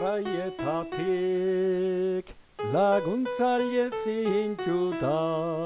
erraietatik laguntzaile zintxutan.